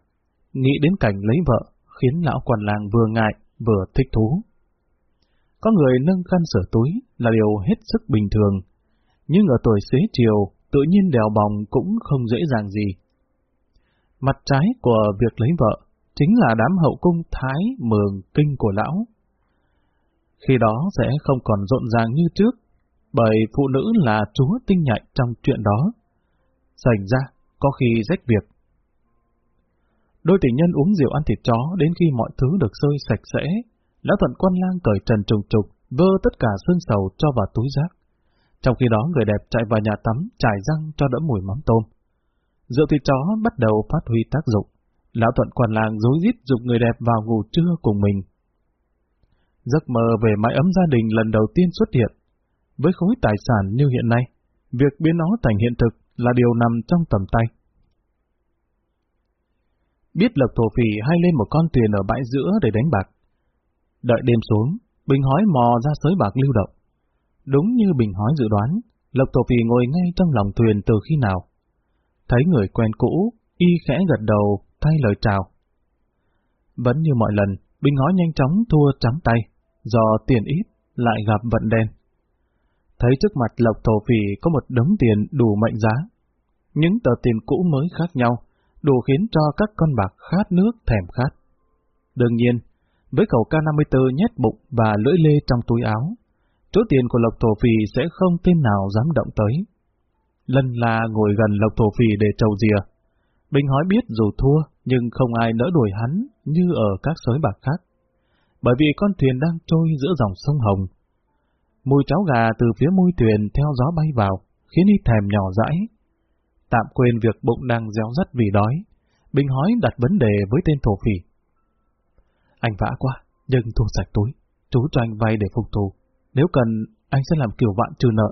nghĩ đến cảnh lấy vợ, khiến lão quan làng vừa ngại, vừa thích thú. Có người nâng khăn sửa túi là điều hết sức bình thường, nhưng ở tuổi xế chiều, tự nhiên đèo bòng cũng không dễ dàng gì. Mặt trái của việc lấy vợ chính là đám hậu cung thái mường kinh của lão. Khi đó sẽ không còn rộn ràng như trước, bởi phụ nữ là chúa tinh nhạy trong chuyện đó. Sành ra, có khi rách việc. Đôi tình nhân uống rượu ăn thịt chó đến khi mọi thứ được sơi sạch sẽ, lão thuận quan lang cởi trần trùng trục, vơ tất cả xương sầu cho vào túi rác. Trong khi đó người đẹp chạy vào nhà tắm, trải răng cho đỡ mùi mắm tôm. Rượu thịt chó bắt đầu phát huy tác dụng. Lão thuận quan làng dối rít dục người đẹp vào ngủ trưa cùng mình. Giấc mơ về mái ấm gia đình lần đầu tiên xuất hiện. Với khối tài sản như hiện nay, việc biến nó thành hiện thực là điều nằm trong tầm tay. Biết Lộc Thổ Phỉ hay lên một con thuyền ở bãi giữa để đánh bạc. Đợi đêm xuống, Bình hói mò ra sới bạc lưu động. Đúng như Bình hói dự đoán, Lộc Thổ phi ngồi ngay trong lòng thuyền từ khi nào. Thấy người quen cũ, y khẽ gật đầu, thay lời chào. Vẫn như mọi lần, Bình hói nhanh chóng thua trắng tay, do tiền ít, lại gặp vận đen. Thấy trước mặt Lộc Thổ phi có một đống tiền đủ mệnh giá. Những tờ tiền cũ mới khác nhau, đủ khiến cho các con bạc khát nước thèm khát. Đương nhiên, với khẩu K54 nhét bụng và lưỡi lê trong túi áo, chỗ tiền của Lộc Thổ Phì sẽ không tên nào dám động tới. Lân la ngồi gần Lộc Thổ Phì để trầu dìa. Bình hói biết dù thua, nhưng không ai nỡ đuổi hắn như ở các sới bạc khác. Bởi vì con thuyền đang trôi giữa dòng sông Hồng. Mùi cháo gà từ phía môi thuyền theo gió bay vào, khiến y thèm nhỏ dãi. Tạm quên việc bụng đang réo rắt vì đói, Bình hói đặt vấn đề với tên thổ phỉ. Anh vã quá, nhưng thu sạch túi, chú cho anh vay để phục thù. Nếu cần, anh sẽ làm kiểu vạn trừ nợ.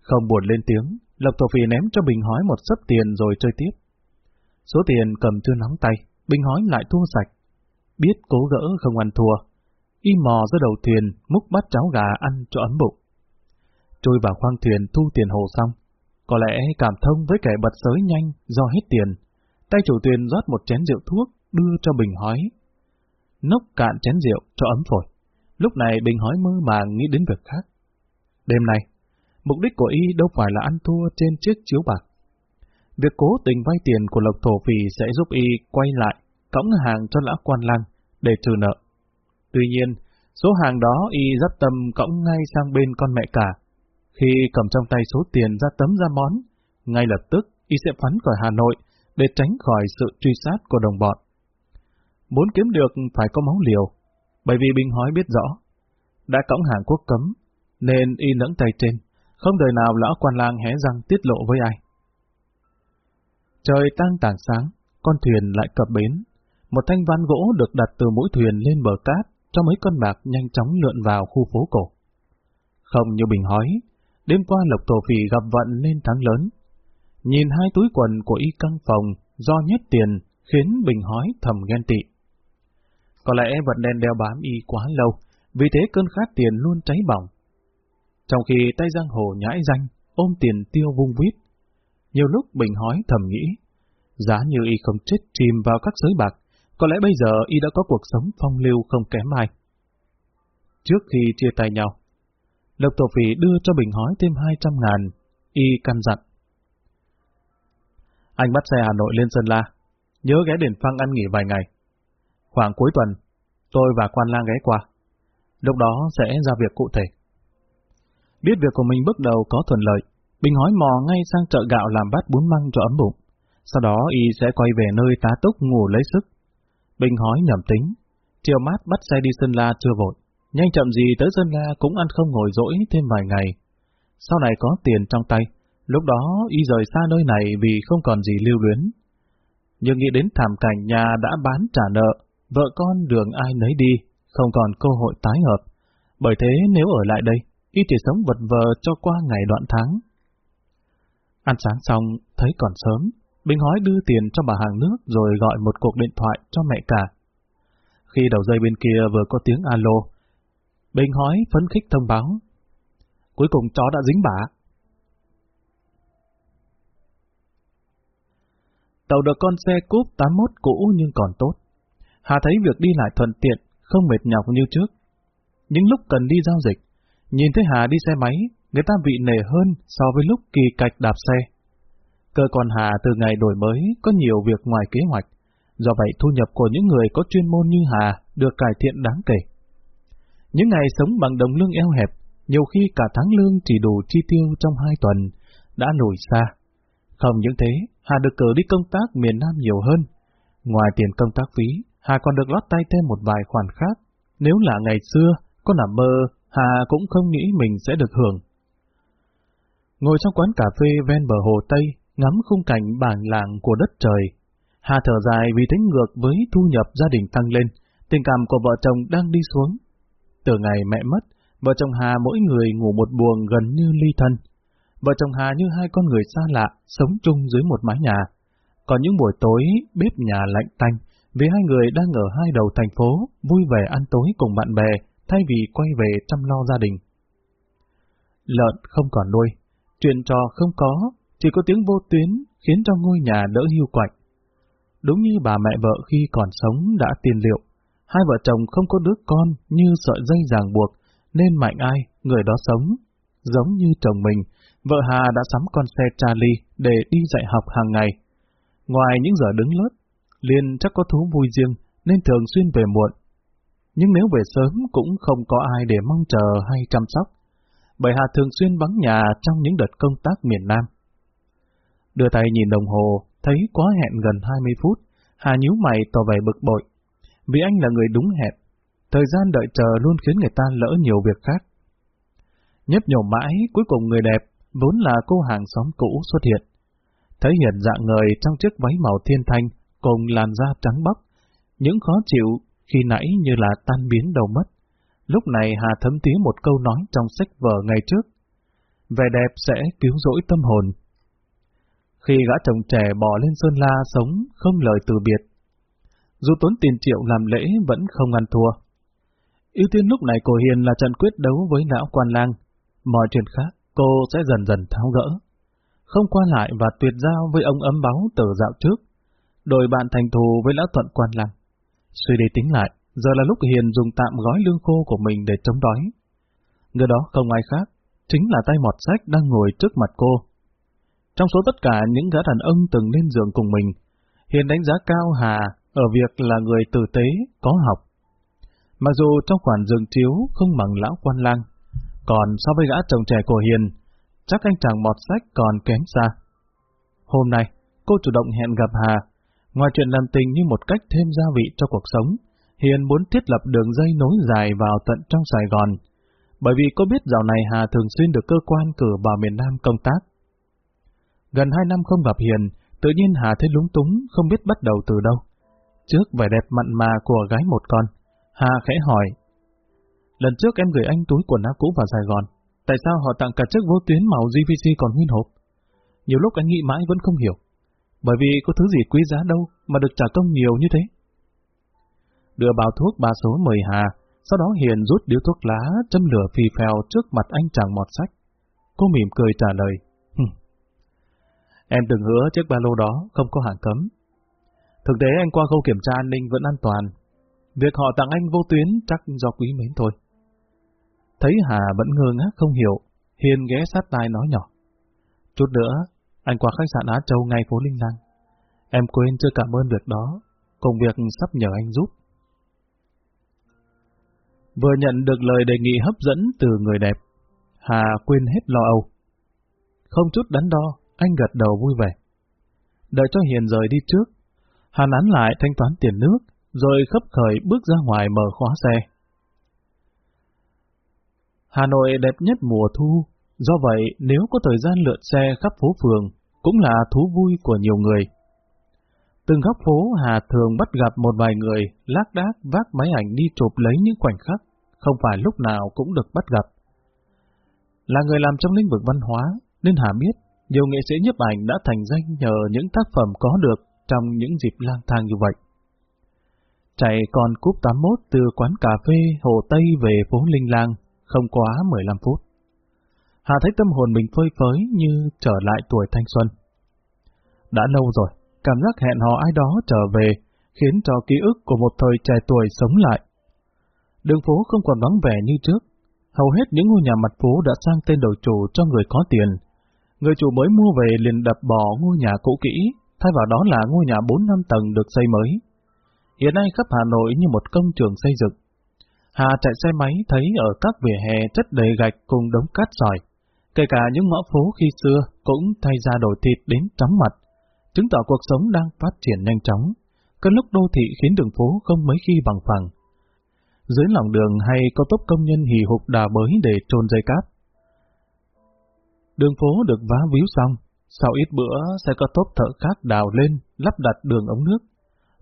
Không buồn lên tiếng, Lộc Thổ phi ném cho Bình hói một sấp tiền rồi chơi tiếp. Số tiền cầm chưa nóng tay, Bình hói lại thua sạch. Biết cố gỡ không ăn thua, y mò ra đầu thuyền, múc bát cháo gà ăn cho ấm bụng. Trôi vào khoang thuyền thu tiền hồ xong, có lẽ cảm thông với kẻ bật sới nhanh do hết tiền, tay chủ thuyền rót một chén rượu thuốc đưa cho Bình hói. Nốc cạn chén rượu cho ấm phổi. Lúc này Bình hói mơ màng nghĩ đến việc khác. Đêm nay, mục đích của y đâu phải là ăn thua trên chiếc chiếu bạc. Việc cố tình vay tiền của Lộc Thổ Phì sẽ giúp y quay lại, cõng hàng cho lão quan lang để trừ nợ. Tuy nhiên, số hàng đó y dắt tâm cõng ngay sang bên con mẹ cả. Khi cầm trong tay số tiền ra tấm ra món, ngay lập tức y sẽ phắn khỏi Hà Nội để tránh khỏi sự truy sát của đồng bọn. Muốn kiếm được phải có máu liều, bởi vì Bình Hói biết rõ, đã cõng hàng quốc cấm, nên y lẫn tay trên, không đời nào lão quan lang hé răng tiết lộ với ai. Trời tăng tảng sáng, con thuyền lại cập bến. Một thanh ván gỗ được đặt từ mũi thuyền lên bờ cát, cho mấy con bạc nhanh chóng lượn vào khu phố cổ. Không như Bình hói, đêm qua Lộc thổ Phỉ gặp vận nên thắng lớn. Nhìn hai túi quần của y căng phòng do nhất tiền khiến Bình hói thầm ghen tị. Có lẽ vật đen đeo bám y quá lâu, vì thế cơn khát tiền luôn cháy bỏng. Trong khi tay giang hồ nhãi danh, ôm tiền tiêu vung vít. Nhiều lúc Bình hói thầm nghĩ, giá như y không chết chìm vào các giới bạc, có lẽ bây giờ y đã có cuộc sống phong lưu không kém ai. Trước khi chia tay nhau, Lộc Tổ Phỉ đưa cho Bình hói thêm 200 ngàn, y căn dặn. Anh bắt xe Hà Nội lên Sơn La, nhớ ghé đền phăng ăn nghỉ vài ngày. Khoảng cuối tuần, tôi và quan lang ghé qua. Lúc đó sẽ ra việc cụ thể. Biết việc của mình bước đầu có thuận lợi, Bình hói mò ngay sang chợ gạo làm bát bún măng cho ấm bụng. Sau đó y sẽ quay về nơi tá túc ngủ lấy sức. Bình hói nhầm tính, chiều mát bắt xe đi Sơn La chưa vội. Nhanh chậm gì tới Sơn La cũng ăn không ngồi dỗi thêm vài ngày. Sau này có tiền trong tay, lúc đó y rời xa nơi này vì không còn gì lưu luyến. Nhưng nghĩ đến thảm cảnh nhà đã bán trả nợ, vợ con đường ai nấy đi, không còn cơ hội tái hợp. Bởi thế nếu ở lại đây, y chỉ sống vật vờ cho qua ngày đoạn tháng. Ăn sáng xong, thấy còn sớm, Bình hói đưa tiền cho bà hàng nước rồi gọi một cuộc điện thoại cho mẹ cả. Khi đầu dây bên kia vừa có tiếng alo, Bình hói phấn khích thông báo. Cuối cùng chó đã dính bả. Tàu được con xe cúp 81 cũ nhưng còn tốt. Hà thấy việc đi lại thuận tiện, không mệt nhọc như trước. Những lúc cần đi giao dịch, nhìn thấy Hà đi xe máy, người ta vị nề hơn so với lúc kỳ cạch đạp xe. Cơ quan Hà từ ngày đổi mới có nhiều việc ngoài kế hoạch, do vậy thu nhập của những người có chuyên môn như Hà được cải thiện đáng kể. Những ngày sống bằng đồng lương eo hẹp, nhiều khi cả tháng lương chỉ đủ chi tiêu trong hai tuần, đã lùi xa. Không những thế, Hà được cử đi công tác miền Nam nhiều hơn. Ngoài tiền công tác phí, Hà còn được lót tay thêm một vài khoản khác. Nếu là ngày xưa, có nằm mơ, Hà cũng không nghĩ mình sẽ được hưởng. Ngồi trong quán cà phê ven bờ hồ Tây, ngắm khung cảnh bản làng của đất trời. Hà thở dài vì tính ngược với thu nhập gia đình tăng lên, tình cảm của vợ chồng đang đi xuống. Từ ngày mẹ mất, vợ chồng Hà mỗi người ngủ một buồng gần như ly thân. Vợ chồng Hà như hai con người xa lạ, sống chung dưới một mái nhà. Còn những buổi tối, bếp nhà lạnh tanh, vì hai người đang ở hai đầu thành phố, vui vẻ ăn tối cùng bạn bè, thay vì quay về chăm lo gia đình. Lợn không còn nuôi, chuyện trò không có, chỉ có tiếng vô tuyến khiến cho ngôi nhà đỡ hưu quạnh. Đúng như bà mẹ vợ khi còn sống đã tiền liệu, hai vợ chồng không có đứa con như sợi dây ràng buộc, nên mạnh ai, người đó sống. Giống như chồng mình, vợ Hà đã sắm con xe Charlie để đi dạy học hàng ngày. Ngoài những giờ đứng lớp, Liên chắc có thú vui riêng nên thường xuyên về muộn. Nhưng nếu về sớm cũng không có ai để mong chờ hay chăm sóc, bởi Hà thường xuyên vắng nhà trong những đợt công tác miền Nam. Đưa tay nhìn đồng hồ, thấy quá hẹn gần 20 phút, Hà nhíu mày tỏ vẻ bực bội. Vì anh là người đúng hẹn, thời gian đợi chờ luôn khiến người ta lỡ nhiều việc khác. Nhấp nhổ mãi, cuối cùng người đẹp, vốn là cô hàng xóm cũ xuất hiện. Thấy hiện dạng người trong chiếc váy màu thiên thanh, cùng làn da trắng bóc, những khó chịu khi nãy như là tan biến đầu mất. Lúc này Hà thấm tía một câu nói trong sách vở ngày trước. Vẻ đẹp sẽ cứu rỗi tâm hồn, khi gã chồng trẻ bỏ lên Sơn La sống không lời từ biệt. Dù tốn tiền triệu làm lễ vẫn không ăn thua. ưu tiên lúc này của Hiền là trận quyết đấu với lão quan lang. Mọi chuyện khác cô sẽ dần dần tháo gỡ. Không qua lại và tuyệt giao với ông ấm báo từ dạo trước. Đổi bạn thành thù với lão thuận quan lang. Suy đi tính lại, giờ là lúc Hiền dùng tạm gói lương khô của mình để chống đói. Người đó không ai khác, chính là tay mọt sách đang ngồi trước mặt cô. Trong số tất cả những gã đàn ông từng lên giường cùng mình, Hiền đánh giá cao Hà ở việc là người tử tế, có học. Mặc dù trong khoản giường chiếu không bằng lão quan lang, còn so với gã chồng trẻ của Hiền, chắc anh chàng mọt sách còn kém xa. Hôm nay, cô chủ động hẹn gặp Hà, ngoài chuyện làm tình như một cách thêm gia vị cho cuộc sống, Hiền muốn thiết lập đường dây nối dài vào tận trong Sài Gòn, bởi vì cô biết dạo này Hà thường xuyên được cơ quan cử vào miền Nam công tác. Gần hai năm không gặp Hiền, Tự nhiên Hà thấy lúng túng, không biết bắt đầu từ đâu. Trước vẻ đẹp mặn mà của gái một con, Hà khẽ hỏi. Lần trước em gửi anh túi quần áo cũ vào Sài Gòn, tại sao họ tặng cả chiếc vô tuyến màu GVC còn nguyên hộp? Nhiều lúc anh nghĩ mãi vẫn không hiểu. Bởi vì có thứ gì quý giá đâu mà được trả công nhiều như thế. Đưa bao thuốc ba số mời Hà, sau đó Hiền rút điếu thuốc lá, châm lửa phì phèo trước mặt anh chàng mọt sách. Cô mỉm cười trả lời. Em từng hứa chiếc ba lô đó không có hàng cấm. Thực tế anh qua khâu kiểm tra an ninh vẫn an toàn. Việc họ tặng anh vô tuyến chắc do quý mến thôi. Thấy Hà vẫn ngơ ngác không hiểu, Hiền ghé sát tai nói nhỏ. Chút nữa, anh qua khách sạn Á Châu ngay phố Linh Lăng. Em quên chưa cảm ơn việc đó, công việc sắp nhờ anh giúp. Vừa nhận được lời đề nghị hấp dẫn từ người đẹp, Hà quên hết lo âu. Không chút đắn đo, anh gật đầu vui vẻ. Đợi cho Hiền rời đi trước, Hà nán lại thanh toán tiền nước, rồi khấp khởi bước ra ngoài mở khóa xe. Hà Nội đẹp nhất mùa thu, do vậy nếu có thời gian lượn xe khắp phố phường, cũng là thú vui của nhiều người. Từng góc phố Hà thường bắt gặp một vài người lác đác vác máy ảnh đi chụp lấy những khoảnh khắc, không phải lúc nào cũng được bắt gặp. Là người làm trong lĩnh vực văn hóa, nên Hà biết nhiều nghệ sĩ nhiếp ảnh đã thành danh nhờ những tác phẩm có được trong những dịp lang thang như vậy. Chạy còn cúp 81 từ quán cà phê Hồ Tây về phố Linh Lang, không quá 15 phút. Hà thấy tâm hồn mình phơi phới như trở lại tuổi thanh xuân. Đã lâu rồi, cảm giác hẹn hò ai đó trở về khiến cho ký ức của một thời trẻ tuổi sống lại. Đường phố không còn vắng vẻ như trước, hầu hết những ngôi nhà mặt phố đã sang tên đổi chủ cho người có tiền. Người chủ mới mua về liền đập bỏ ngôi nhà cũ kỹ, thay vào đó là ngôi nhà 4 năm tầng được xây mới. Hiện nay khắp Hà Nội như một công trường xây dựng. Hà chạy xe máy thấy ở các vỉa hè chất đầy gạch cùng đống cát sỏi. Kể cả những ngõ phố khi xưa cũng thay ra đổi thịt đến chóng mặt, chứng tỏ cuộc sống đang phát triển nhanh chóng. Cơn lúc đô thị khiến đường phố không mấy khi bằng phẳng. Dưới lòng đường hay có tốc công nhân hì hục đào bới để trôn dây cát. Đường phố được vá víu xong, sau ít bữa sẽ có tốp thợ khác đào lên, lắp đặt đường ống nước.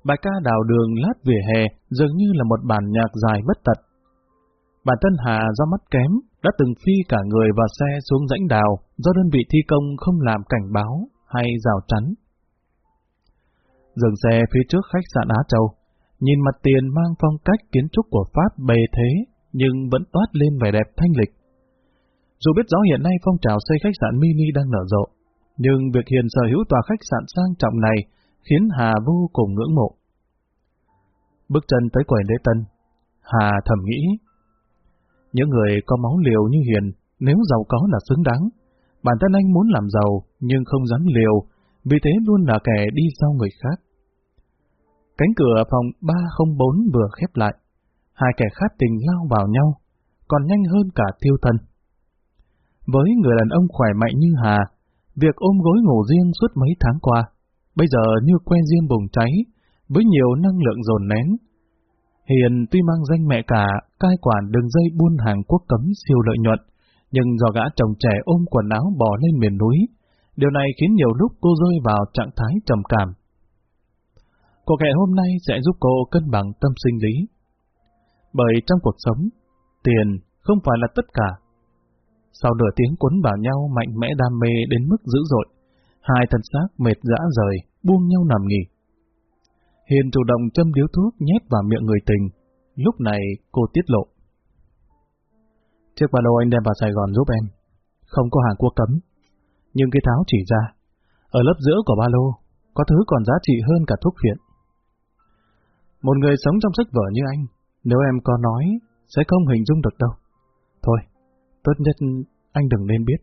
Bài ca đào đường lát vỉa hè dường như là một bản nhạc dài bất tật. Bản thân Hà do mắt kém, đã từng phi cả người và xe xuống rãnh đào do đơn vị thi công không làm cảnh báo hay rào chắn. Dừng xe phía trước khách sạn Á Châu, nhìn mặt tiền mang phong cách kiến trúc của Pháp bề thế nhưng vẫn toát lên vẻ đẹp thanh lịch. Dù biết rõ hiện nay phong trào xây khách sạn mini đang nở rộ, nhưng việc Hiền sở hữu tòa khách sạn sang trọng này khiến Hà vô cùng ngưỡng mộ. Bước chân tới quầy lễ tân, Hà thầm nghĩ những người có máu liều như Hiền, nếu giàu có là xứng đáng. Bản thân anh muốn làm giàu, nhưng không dám liều, vì thế luôn là kẻ đi sau người khác. Cánh cửa phòng 304 vừa khép lại. Hai kẻ khát tình lao vào nhau, còn nhanh hơn cả tiêu thân. Với người đàn ông khỏe mạnh như Hà, việc ôm gối ngủ riêng suốt mấy tháng qua, bây giờ như que diêm bùng cháy, với nhiều năng lượng dồn nén, Hiền tuy mang danh mẹ cả, cai quản đường dây buôn hàng quốc cấm siêu lợi nhuận, nhưng do gã chồng trẻ ôm quần áo bỏ lên miền núi, điều này khiến nhiều lúc cô rơi vào trạng thái trầm cảm. Cuộc hẹn hôm nay sẽ giúp cô cân bằng tâm sinh lý. Bởi trong cuộc sống, tiền không phải là tất cả. Sau nửa tiếng quấn vào nhau mạnh mẽ đam mê đến mức dữ dội, hai thân xác mệt dã rời, buông nhau nằm nghỉ. Hiền chủ động châm điếu thuốc nhét vào miệng người tình. Lúc này cô tiết lộ. Chiếc ba lô anh đem vào Sài Gòn giúp em. Không có hàng quốc cấm. Nhưng cái tháo chỉ ra. Ở lớp giữa của ba lô, có thứ còn giá trị hơn cả thuốc phiện. Một người sống trong sách vở như anh, nếu em có nói, sẽ không hình dung được đâu. Thôi, tốt nhất anh đừng nên biết.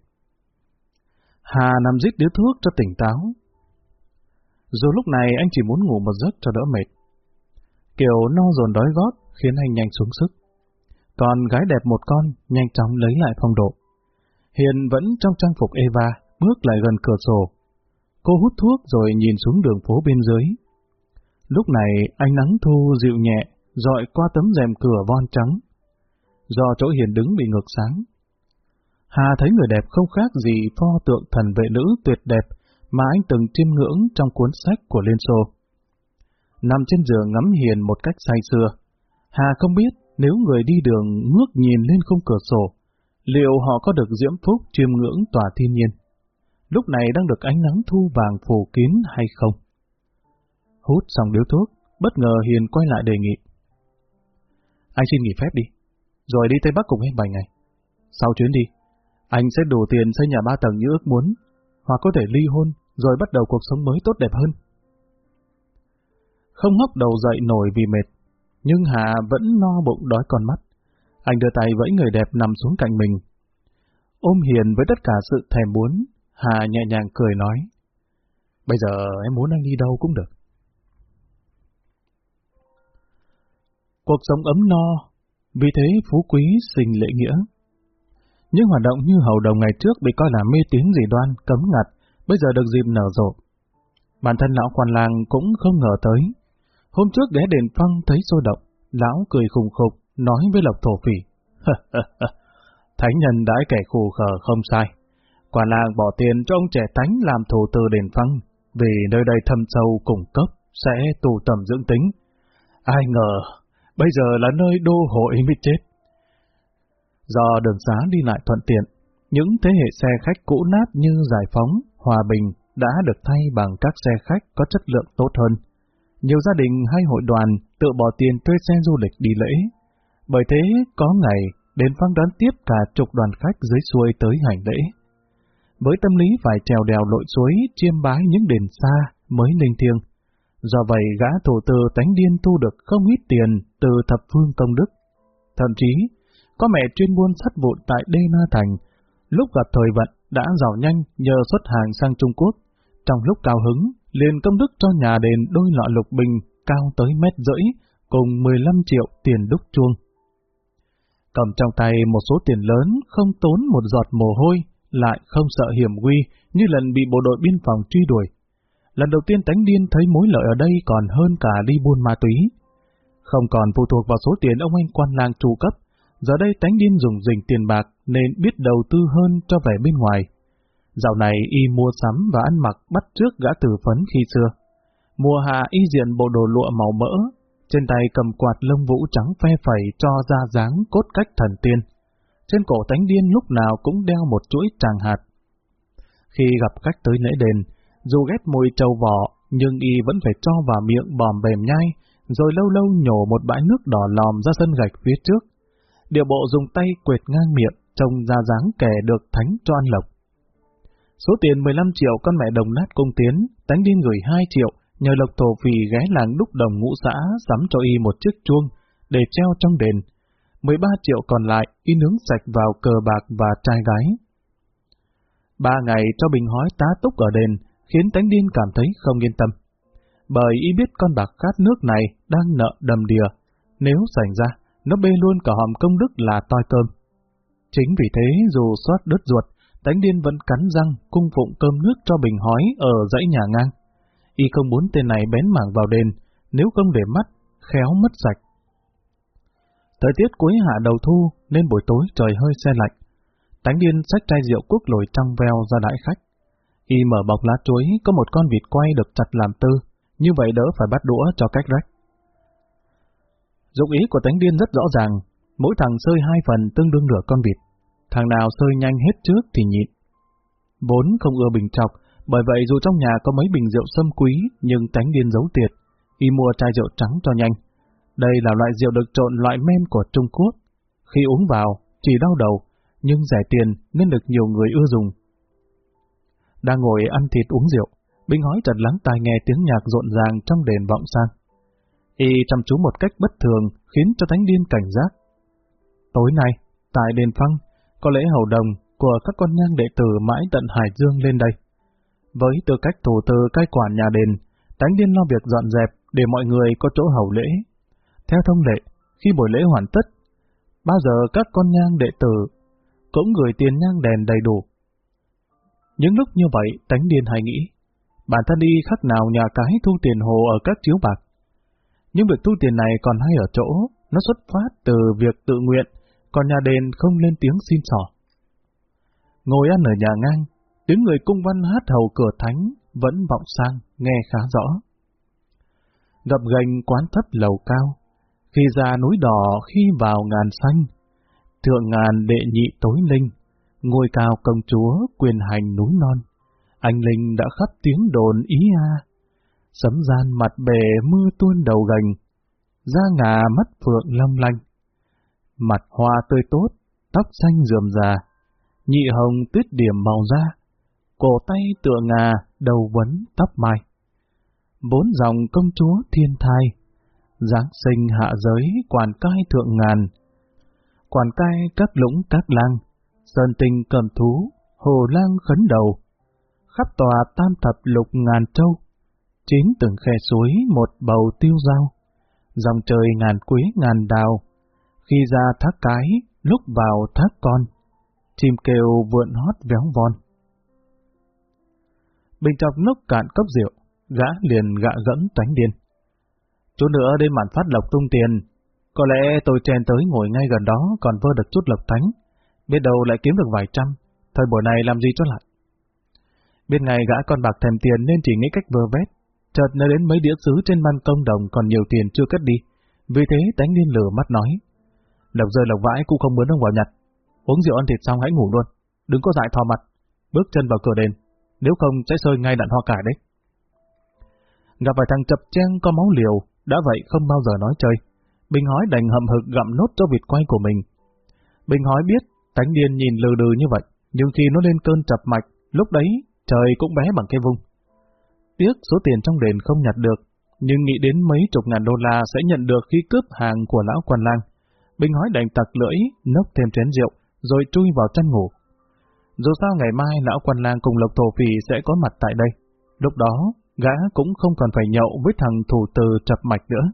Hà nằm rít điếu thuốc cho tỉnh táo, dù lúc này anh chỉ muốn ngủ một giấc cho đỡ mệt. Kiểu no dồn đói gót khiến anh nhanh xuống sức. Còn gái đẹp một con nhanh chóng lấy lại phong độ. Hiền vẫn trong trang phục Eva, bước lại gần cửa sổ. Cô hút thuốc rồi nhìn xuống đường phố bên dưới. Lúc này ánh nắng thu dịu nhẹ, dọi qua tấm rèm cửa von trắng. Do chỗ Hiền đứng bị ngược sáng. Hà thấy người đẹp không khác gì pho tượng thần vệ nữ tuyệt đẹp mà anh từng chiêm ngưỡng trong cuốn sách của Liên Xô. Nằm trên giường ngắm hiền một cách say sưa, Hà không biết nếu người đi đường ngước nhìn lên khung cửa sổ, liệu họ có được diễm phúc chiêm ngưỡng tòa thiên nhiên? Lúc này đang được ánh nắng thu vàng phủ kín hay không? Hút xong điếu thuốc, bất ngờ Hiền quay lại đề nghị. Anh xin nghỉ phép đi, rồi đi Tây Bắc cùng em vài ngày. Sau chuyến đi, anh sẽ đủ tiền xây nhà ba tầng như ước muốn, hoặc có thể ly hôn, rồi bắt đầu cuộc sống mới tốt đẹp hơn. Không ngóc đầu dậy nổi vì mệt, nhưng Hà vẫn no bụng đói con mắt. Anh đưa tay vẫy người đẹp nằm xuống cạnh mình. Ôm Hiền với tất cả sự thèm muốn, Hà nhẹ nhàng cười nói. Bây giờ em muốn anh đi đâu cũng được. Cuộc sống ấm no, vì thế phú quý sinh lễ nghĩa. Những hoạt động như hầu đồng ngày trước bị coi là mê tín dị đoan, cấm ngặt, bây giờ được dịp nở rộ. Bản thân lão quan làng cũng không ngờ tới. Hôm trước ghé đền phăng thấy sôi động, lão cười khùng khục, nói với Lộc Thổ Phỉ. Thánh nhân đãi kẻ khù khờ không sai. Quả làng bỏ tiền cho ông trẻ tánh làm thủ từ đền phăng, vì nơi đây thâm sâu cùng cấp, sẽ tù tầm dưỡng tính. Ai ngờ, bây giờ là nơi đô hội mới chết. Do đường xá đi lại thuận tiện, những thế hệ xe khách cũ nát như Giải Phóng, Hòa Bình đã được thay bằng các xe khách có chất lượng tốt hơn. Nhiều gia đình hay hội đoàn tự bỏ tiền thuê xe du lịch đi lễ. Bởi thế, có ngày, đến phán đoán tiếp cả chục đoàn khách dưới xuôi tới hành lễ. Với tâm lý phải trèo đèo lội suối, chiêm bái những đền xa mới linh thiêng. Do vậy, gã thủ từ tánh điên thu được không ít tiền từ thập phương công đức. Thậm chí, có mẹ chuyên buôn sắt vụn tại Đê Na Thành, lúc gặp thời vận đã giàu nhanh nhờ xuất hàng sang Trung Quốc. Trong lúc cao hứng, liền công đức cho nhà đền đôi lọ lục bình cao tới mét rưỡi, cùng 15 triệu tiền đúc chuông. Cầm trong tay một số tiền lớn, không tốn một giọt mồ hôi, lại không sợ hiểm nguy như lần bị bộ đội biên phòng truy đuổi. Lần đầu tiên tánh điên thấy mối lợi ở đây còn hơn cả đi buôn ma túy. Không còn phụ thuộc vào số tiền ông anh quan làng tru cấp, giờ đây tánh điên dùng dình tiền bạc nên biết đầu tư hơn cho vẻ bên ngoài. Dạo này y mua sắm và ăn mặc bắt trước gã tử phấn khi xưa. Mùa hạ y diện bộ đồ lụa màu mỡ, trên tay cầm quạt lông vũ trắng phe phẩy cho ra dáng cốt cách thần tiên. Trên cổ tánh điên lúc nào cũng đeo một chuỗi tràng hạt. Khi gặp khách tới lễ đền, dù ghét mùi trầu vỏ, nhưng y vẫn phải cho vào miệng bòm bềm nhai, rồi lâu lâu nhổ một bãi nước đỏ lòm ra sân gạch phía trước. Điều bộ dùng tay quệt ngang miệng, trông ra dáng kẻ được thánh cho ăn lộc. Số tiền 15 triệu con mẹ đồng nát công tiến, tánh đi gửi 2 triệu, nhờ lộc thổ phì ghé làng đúc đồng ngũ xã sắm cho y một chiếc chuông, để treo trong đền. 13 triệu còn lại, y nướng sạch vào cờ bạc và trai gái. Ba ngày cho bình hói tá túc ở đền, khiến tánh điên cảm thấy không yên tâm. Bởi y biết con bạc khát nước này đang nợ đầm đìa, nếu sành ra, nó bê luôn cả hòm công đức là toi cơm. Chính vì thế, dù xót đứt ruột, tánh điên vẫn cắn răng cung phụng cơm nước cho bình hói ở dãy nhà ngang. Y không muốn tên này bén mảng vào đền, nếu không để mắt, khéo mất sạch. Thời tiết cuối hạ đầu thu nên buổi tối trời hơi xe lạnh. Tánh điên xách chai rượu quốc lồi trong veo ra đãi khách. Y mở bọc lá chuối có một con vịt quay được chặt làm tư, như vậy đỡ phải bắt đũa cho cách rách. Dụng ý của tánh điên rất rõ ràng, mỗi thằng sơi hai phần tương đương nửa con vịt. Thằng nào sơi nhanh hết trước thì nhịn. Vốn không ưa bình trọc, bởi vậy dù trong nhà có mấy bình rượu sâm quý, nhưng tánh điên giấu tiệt, y mua chai rượu trắng cho nhanh. Đây là loại rượu được trộn loại men của Trung Quốc. Khi uống vào, chỉ đau đầu, nhưng rẻ tiền nên được nhiều người ưa dùng. Đang ngồi ăn thịt uống rượu, binh hói chợt lắng tai nghe tiếng nhạc rộn ràng trong đền vọng sang. Y chăm chú một cách bất thường khiến cho thánh điên cảnh giác. Tối nay, tại đền phăng, có lễ hầu đồng của các con nhang đệ tử mãi tận Hải Dương lên đây. Với tư cách thủ tư cai quản nhà đền, thánh điên lo việc dọn dẹp để mọi người có chỗ hầu lễ. Theo thông lệ, khi buổi lễ hoàn tất, bao giờ các con nhang đệ tử cũng gửi tiền nhang đèn đầy đủ. Những lúc như vậy, thánh điên hay nghĩ, bản thân đi khác nào nhà cái thu tiền hồ ở các chiếu bạc. Nhưng việc thu tiền này còn hay ở chỗ, nó xuất phát từ việc tự nguyện, còn nhà đền không lên tiếng xin sỏ. Ngồi ăn ở nhà ngang, tiếng người cung văn hát hầu cửa thánh, vẫn vọng sang, nghe khá rõ. Gặp gành quán thấp lầu cao, khi ra núi đỏ khi vào ngàn xanh, thượng ngàn đệ nhị tối linh, ngôi cao công chúa quyền hành núi non. Anh Linh đã khắp tiếng đồn ý a. Sấm gian mặt bề mưa tuôn đầu gành, da ngà mắt phượng long lanh. Mặt hoa tươi tốt, tóc xanh rườm rà, nhị hồng tuyết điểm màu da, cổ tay tựa ngà, đầu vấn tóc mai. Bốn dòng công chúa thiên thai, Giáng sinh hạ giới quản cai thượng ngàn, quản cai các lũng các lang, sơn tinh cầm thú, hồ lang khấn đầu, khắp tòa tam thập lục ngàn châu, chín từng khe suối một bầu tiêu dao, dòng trời ngàn quế ngàn đào, khi ra thác cái, lúc vào thác con, chim kêu vượn hót véo von. Bình chọc nốc cạn cốc rượu, gã liền gạ gẫm tánh điên. Chút nữa đến màn phát lộc tung tiền, có lẽ tôi chen tới ngồi ngay gần đó còn vơ được chút lộc thánh, biết đâu lại kiếm được vài trăm, thời buổi này làm gì cho lại. Bên ngày gã con bạc thèm tiền nên chỉ nghĩ cách vơ vét, chợt nơi đến mấy đĩa sứ trên ban công đồng còn nhiều tiền chưa cất đi, vì thế đánh lên lửa mắt nói. Lộc rơi lộc vãi cũng không muốn ông vào nhặt, uống rượu ăn thịt xong hãy ngủ luôn, đừng có dại thò mặt, bước chân vào cửa đền, nếu không sẽ sơi ngay đạn hoa cải đấy. Gặp vài thằng chập trang có máu liều, đã vậy không bao giờ nói chơi. Bình hói đành hậm hực gặm nốt cho vịt quay của mình. Bình hói biết, tánh điên nhìn lừ đừ như vậy, nhưng khi nó lên cơn chập mạch, lúc đấy trời cũng bé bằng cái vung. Tiếc số tiền trong đền không nhặt được, nhưng nghĩ đến mấy chục ngàn đô la sẽ nhận được khi cướp hàng của lão quan lang. Bình hói đành tặc lưỡi, nốc thêm chén rượu, rồi chui vào chăn ngủ. Dù sao ngày mai lão quan lang cùng lộc thổ phỉ sẽ có mặt tại đây. Lúc đó, gã cũng không còn phải nhậu với thằng thủ từ chập mạch nữa.